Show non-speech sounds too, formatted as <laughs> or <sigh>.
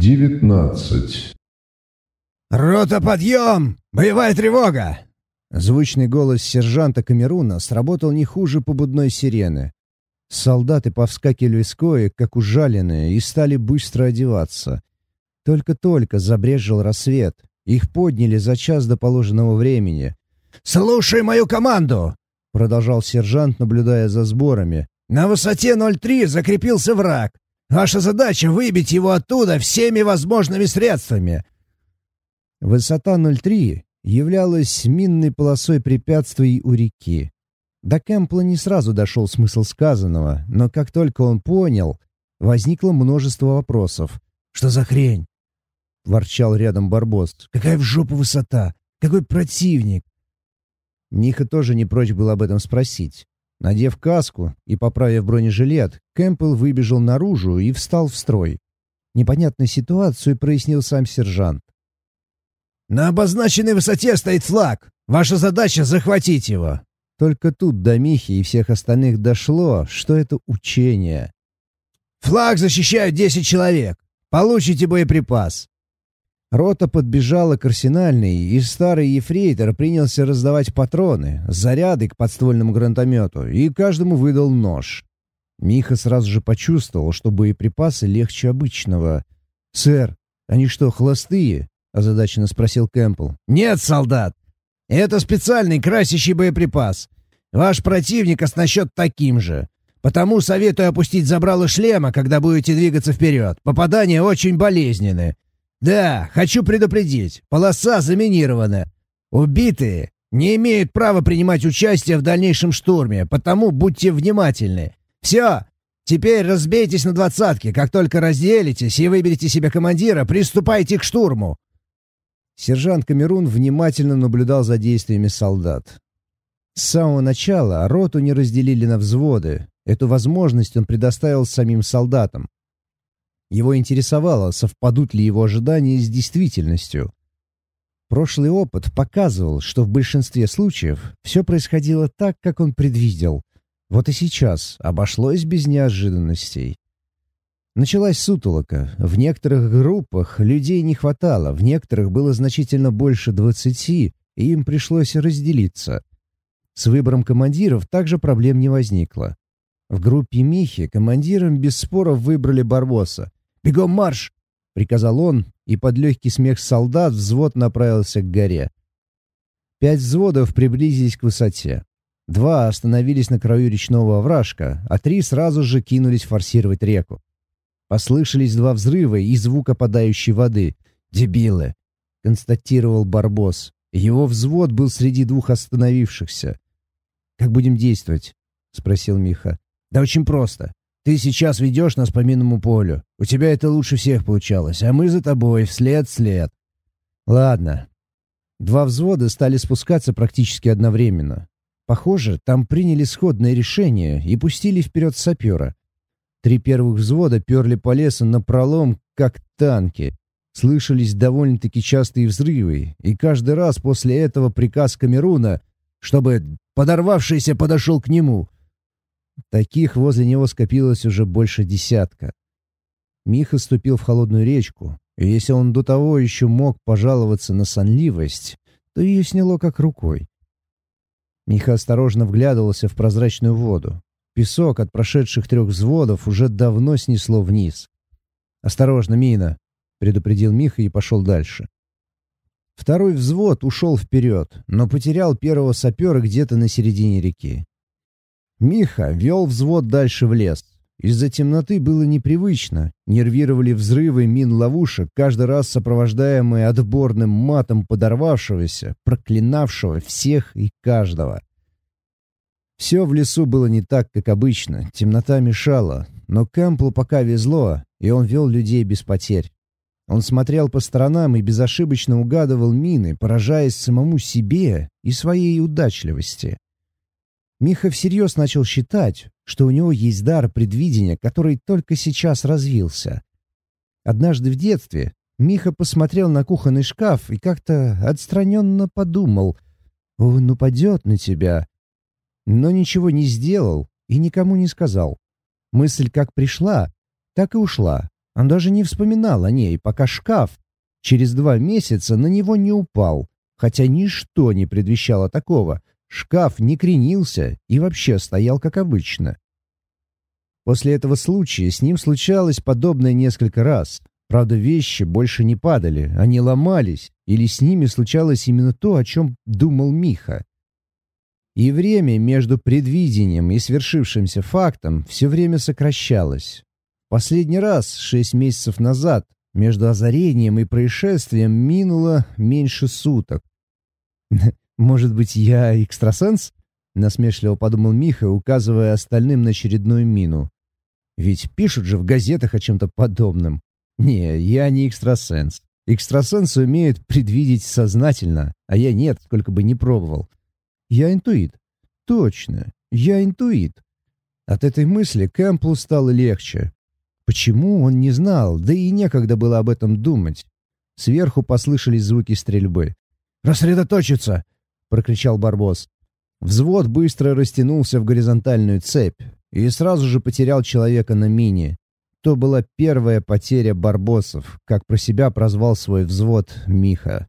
девятнадцать. «Рота, подъем! Боевая тревога!» Звучный голос сержанта Камеруна сработал не хуже побудной сирены. Солдаты повскакивали с коек, как ужаленные, и стали быстро одеваться. Только-только забрежил рассвет. Их подняли за час до положенного времени. «Слушай мою команду!» — продолжал сержант, наблюдая за сборами. «На высоте 0,3 закрепился враг. Ваша задача — выбить его оттуда всеми возможными средствами». Высота 0,3 являлась минной полосой препятствий у реки. До Кэмпла не сразу дошел смысл сказанного, но как только он понял, возникло множество вопросов. «Что за хрень?» — ворчал рядом Барбос. «Какая в жопу высота? Какой противник?» Миха тоже не прочь был об этом спросить. Надев каску и поправив бронежилет, Кэмпбелл выбежал наружу и встал в строй. Непонятную ситуацию прояснил сам сержант. «На обозначенной высоте стоит флаг. Ваша задача — захватить его». Только тут до Михи и всех остальных дошло, что это учение. «Флаг защищают десять человек. Получите боеприпас». Рота подбежала к арсенальной, и старый ефрейтор принялся раздавать патроны, заряды к подствольному гранатомету, и каждому выдал нож. Миха сразу же почувствовал, что боеприпасы легче обычного. «Сэр, они что, холостые?» — озадаченно спросил Кэмпбелл. «Нет, солдат! Это специальный красящий боеприпас. Ваш противник оснащен таким же. Потому советую опустить забрало шлема, когда будете двигаться вперед. Попадания очень болезненны. Да, хочу предупредить. Полоса заминирована. Убитые не имеют права принимать участие в дальнейшем штурме, потому будьте внимательны. Все, теперь разбейтесь на двадцатке. Как только разделитесь и выберете себе командира, приступайте к штурму. Сержант Камерун внимательно наблюдал за действиями солдат. С самого начала роту не разделили на взводы. Эту возможность он предоставил самим солдатам. Его интересовало, совпадут ли его ожидания с действительностью. Прошлый опыт показывал, что в большинстве случаев все происходило так, как он предвидел. Вот и сейчас обошлось без неожиданностей. Началась сутолока. В некоторых группах людей не хватало, в некоторых было значительно больше двадцати, и им пришлось разделиться. С выбором командиров также проблем не возникло. В группе Михи командиром без споров выбрали Барбоса. «Бегом марш!» — приказал он, и под легкий смех солдат взвод направился к горе. Пять взводов приблизились к высоте. Два остановились на краю речного овражка, а три сразу же кинулись форсировать реку. Послышались два взрыва и звук опадающей воды. «Дебилы!» — констатировал Барбос. Его взвод был среди двух остановившихся. «Как будем действовать?» — спросил Миха. «Да очень просто. Ты сейчас ведешь нас по минному полю. У тебя это лучше всех получалось, а мы за тобой, вслед-вслед». «Ладно». Два взвода стали спускаться практически одновременно. Похоже, там приняли сходное решение и пустили вперед сапера. Три первых взвода перли по лесу напролом, как танки. Слышались довольно-таки частые взрывы, и каждый раз после этого приказ Камеруна, чтобы подорвавшийся подошел к нему. Таких возле него скопилось уже больше десятка. Миха ступил в холодную речку, и если он до того еще мог пожаловаться на сонливость, то ее сняло как рукой. Миха осторожно вглядывался в прозрачную воду. Песок от прошедших трех взводов уже давно снесло вниз. «Осторожно, мина!» — предупредил Миха и пошел дальше. Второй взвод ушел вперед, но потерял первого сапера где-то на середине реки. Миха вел взвод дальше в лес. Из-за темноты было непривычно. Нервировали взрывы мин-ловушек, каждый раз сопровождаемые отборным матом подорвавшегося, проклинавшего всех и каждого. Все в лесу было не так, как обычно, темнота мешала, но Кэмплу пока везло, и он вел людей без потерь. Он смотрел по сторонам и безошибочно угадывал мины, поражаясь самому себе и своей удачливости. Миха всерьез начал считать, что у него есть дар предвидения, который только сейчас развился. Однажды в детстве Миха посмотрел на кухонный шкаф и как-то отстраненно подумал, «Он упадет на тебя, но ничего не сделал и никому не сказал. Мысль как пришла, так и ушла, Он даже не вспоминал о ней, пока шкаф через два месяца на него не упал, хотя ничто не предвещало такого. Шкаф не кренился и вообще стоял как обычно. После этого случая с ним случалось подобное несколько раз. Правда, вещи больше не падали, они ломались, или с ними случалось именно то, о чем думал Миха. И время между предвидением и свершившимся фактом все время сокращалось. Последний раз, шесть месяцев назад, между озарением и происшествием минуло меньше суток. <laughs> «Может быть, я экстрасенс?» — насмешливо подумал Миха, указывая остальным на очередную мину. «Ведь пишут же в газетах о чем-то подобном. Не, я не экстрасенс. Экстрасенсы умеют предвидеть сознательно, а я нет, сколько бы ни пробовал. Я интуит. Точно, я интуит. От этой мысли Кэмплу стало легче. Почему, он не знал, да и некогда было об этом думать. Сверху послышались звуки стрельбы. «Рассредоточиться!» — прокричал Барбос. Взвод быстро растянулся в горизонтальную цепь и сразу же потерял человека на мине. То была первая потеря барбосов, как про себя прозвал свой взвод Миха.